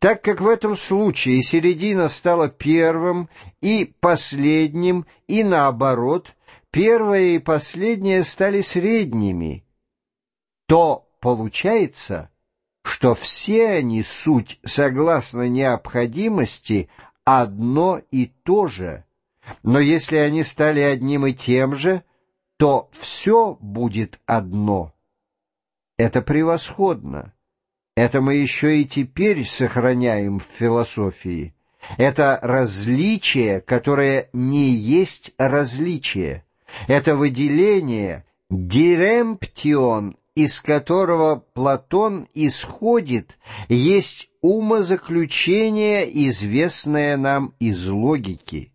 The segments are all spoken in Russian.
Так как в этом случае середина стала первым и последним, и наоборот, первое и последнее стали средними, то получается, что все они суть, согласно необходимости, одно и то же. Но если они стали одним и тем же, то все будет одно. Это превосходно. Это мы еще и теперь сохраняем в философии. Это различие, которое не есть различие. Это выделение, диремптион, из которого Платон исходит, есть умозаключение, известное нам из логики.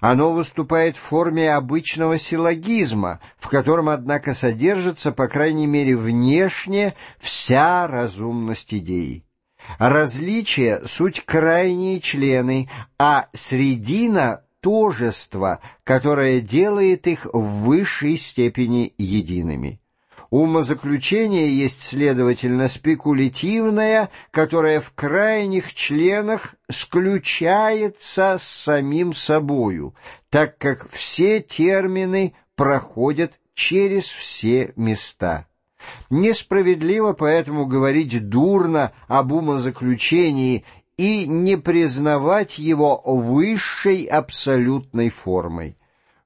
Оно выступает в форме обычного силлогизма, в котором, однако, содержится, по крайней мере, внешне вся разумность идеи. Различия — суть крайние члены, а средина — тожество, которое делает их в высшей степени едиными. Умозаключение есть, следовательно, спекулятивное, которое в крайних членах сключается с самим собою, так как все термины проходят через все места. Несправедливо поэтому говорить дурно об умозаключении и не признавать его высшей абсолютной формой.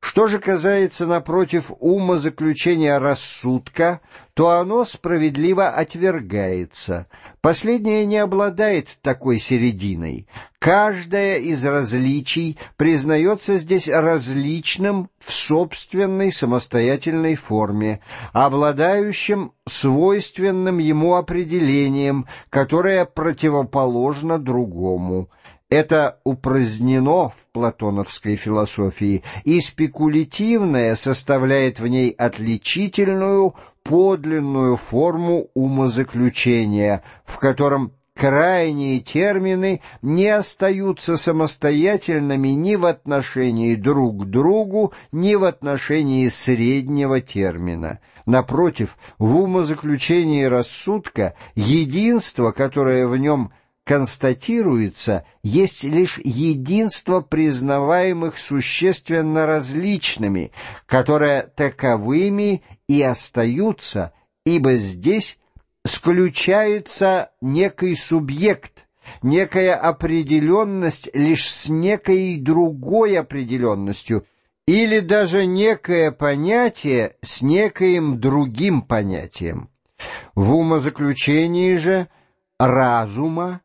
Что же касается, напротив, ума заключения рассудка, то оно справедливо отвергается. Последнее не обладает такой серединой. Каждое из различий признается здесь различным в собственной самостоятельной форме, обладающим свойственным ему определением, которое противоположно другому. Это упразднено в платоновской философии, и спекулятивное составляет в ней отличительную, подлинную форму умозаключения, в котором крайние термины не остаются самостоятельными ни в отношении друг к другу, ни в отношении среднего термина. Напротив, в умозаключении рассудка единство, которое в нем констатируется, есть лишь единство признаваемых существенно различными, которые таковыми и остаются, ибо здесь сключается некий субъект, некая определенность лишь с некой другой определенностью, или даже некое понятие с некоим другим понятием. В умозаключении же разума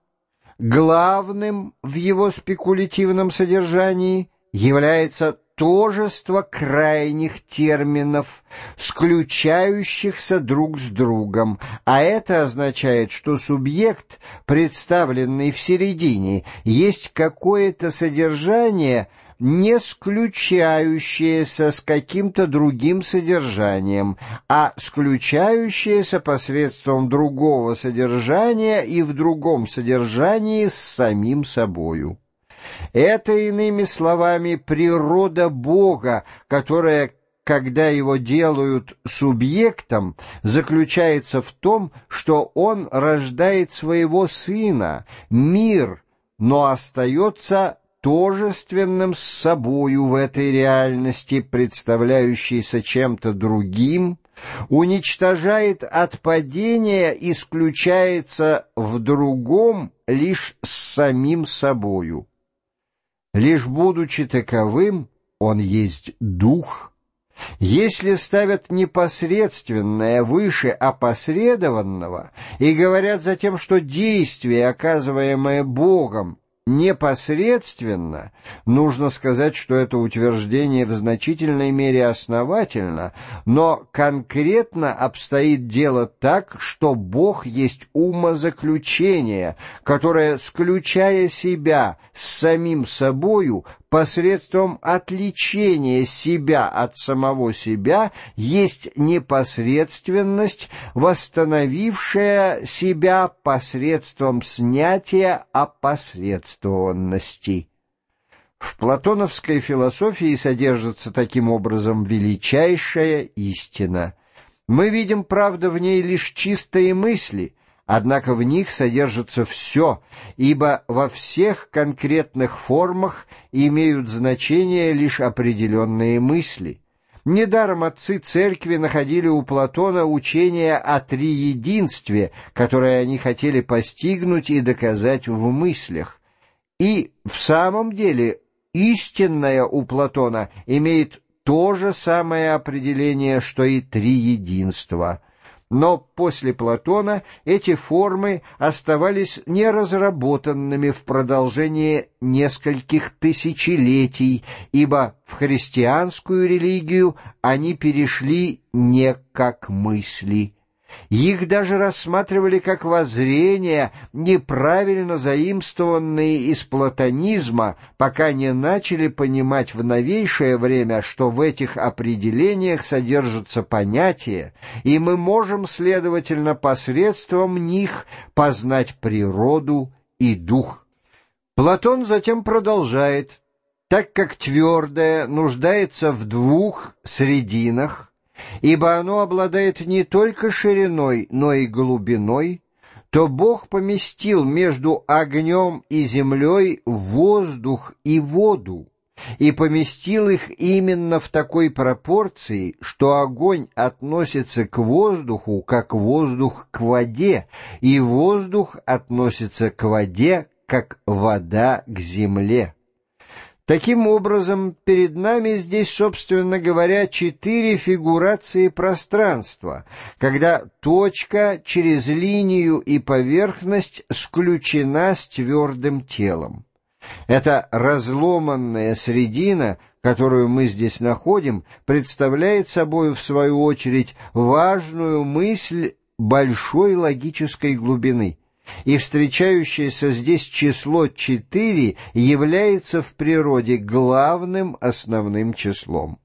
Главным в его спекулятивном содержании является тожество крайних терминов, сключающихся друг с другом, а это означает, что субъект, представленный в середине, есть какое-то содержание – не сключающееся с каким-то другим содержанием, а сключающееся посредством другого содержания и в другом содержании с самим собою. Это, иными словами, природа Бога, которая когда его делают субъектом, заключается в том, что он рождает своего сына, мир, но остается тожественным с собою в этой реальности, представляющейся чем-то другим, уничтожает от падения, исключается в другом лишь с самим собою. Лишь будучи таковым, он есть дух. Если ставят непосредственное выше опосредованного и говорят затем, что действие, оказываемое Богом, непосредственно, нужно сказать, что это утверждение в значительной мере основательно, но конкретно обстоит дело так, что Бог есть умозаключение, которое, сключая себя с самим собою, посредством отличения себя от самого себя есть непосредственность, восстановившая себя посредством снятия опосредствованности. В платоновской философии содержится таким образом величайшая истина. Мы видим, правда, в ней лишь чистые мысли, Однако в них содержится все, ибо во всех конкретных формах имеют значение лишь определенные мысли. Недаром отцы церкви находили у Платона учение о триединстве, которое они хотели постигнуть и доказать в мыслях. И в самом деле истинное у Платона имеет то же самое определение, что и триединство – но после Платона эти формы оставались неразработанными в продолжении нескольких тысячелетий, ибо в христианскую религию они перешли не как мысли. Их даже рассматривали как воззрения, неправильно заимствованные из платонизма, пока не начали понимать в новейшее время, что в этих определениях содержатся понятия, и мы можем, следовательно, посредством них познать природу и дух. Платон затем продолжает, так как твердое нуждается в двух срединах, ибо оно обладает не только шириной, но и глубиной, то Бог поместил между огнем и землей воздух и воду, и поместил их именно в такой пропорции, что огонь относится к воздуху, как воздух к воде, и воздух относится к воде, как вода к земле. Таким образом, перед нами здесь, собственно говоря, четыре фигурации пространства, когда точка через линию и поверхность сключена с твердым телом. Эта разломанная средина, которую мы здесь находим, представляет собой, в свою очередь, важную мысль большой логической глубины – и встречающееся здесь число 4 является в природе главным основным числом.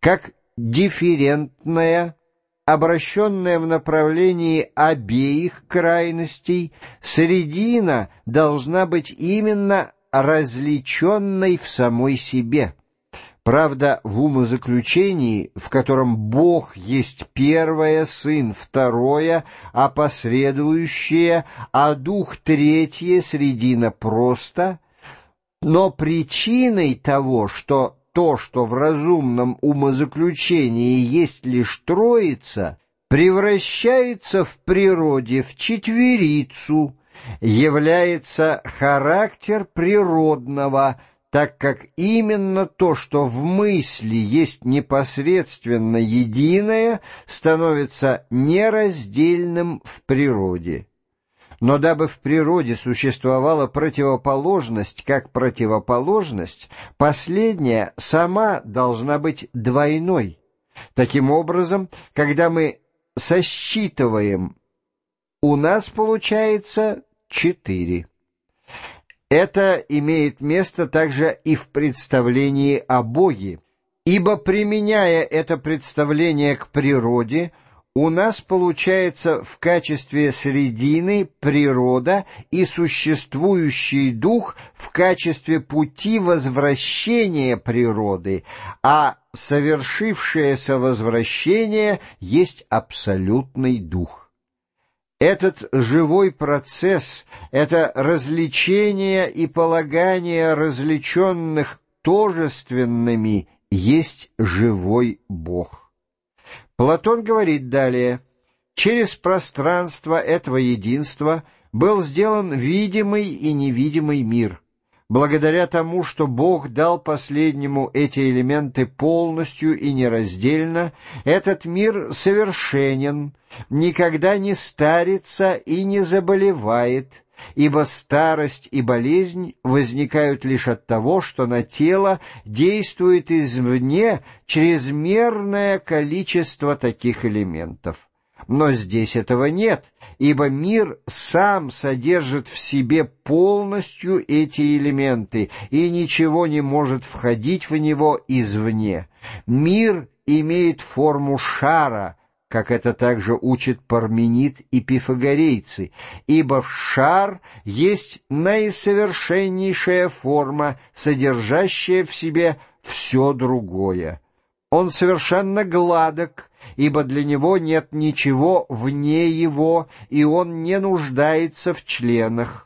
Как дифферентная, обращенная в направлении обеих крайностей, средина должна быть именно различенной в самой себе – Правда, в умозаключении, в котором Бог есть первое, Сын второе, а последующее, а Дух третье, средина просто, но причиной того, что то, что в разумном умозаключении есть лишь Троица, превращается в природе в четверицу, является характер природного – так как именно то, что в мысли есть непосредственно единое, становится нераздельным в природе. Но дабы в природе существовала противоположность как противоположность, последняя сама должна быть двойной. Таким образом, когда мы сосчитываем, у нас получается четыре. Это имеет место также и в представлении о Боге, ибо, применяя это представление к природе, у нас получается в качестве средины природа и существующий дух в качестве пути возвращения природы, а совершившееся возвращение есть абсолютный дух. Этот живой процесс, это развлечение и полагание различенных тожественными есть живой Бог. Платон говорит далее, через пространство этого единства был сделан видимый и невидимый мир – благодаря тому, что Бог дал последнему эти элементы полностью и нераздельно, этот мир совершенен, никогда не старится и не заболевает, ибо старость и болезнь возникают лишь от того, что на тело действует извне чрезмерное количество таких элементов. Но здесь этого нет, ибо мир сам содержит в себе полностью эти элементы, и ничего не может входить в него извне. Мир имеет форму шара, как это также учат парменид и пифагорейцы, ибо в шар есть наисовершеннейшая форма, содержащая в себе все другое. Он совершенно гладок, ибо для него нет ничего вне его, и он не нуждается в членах.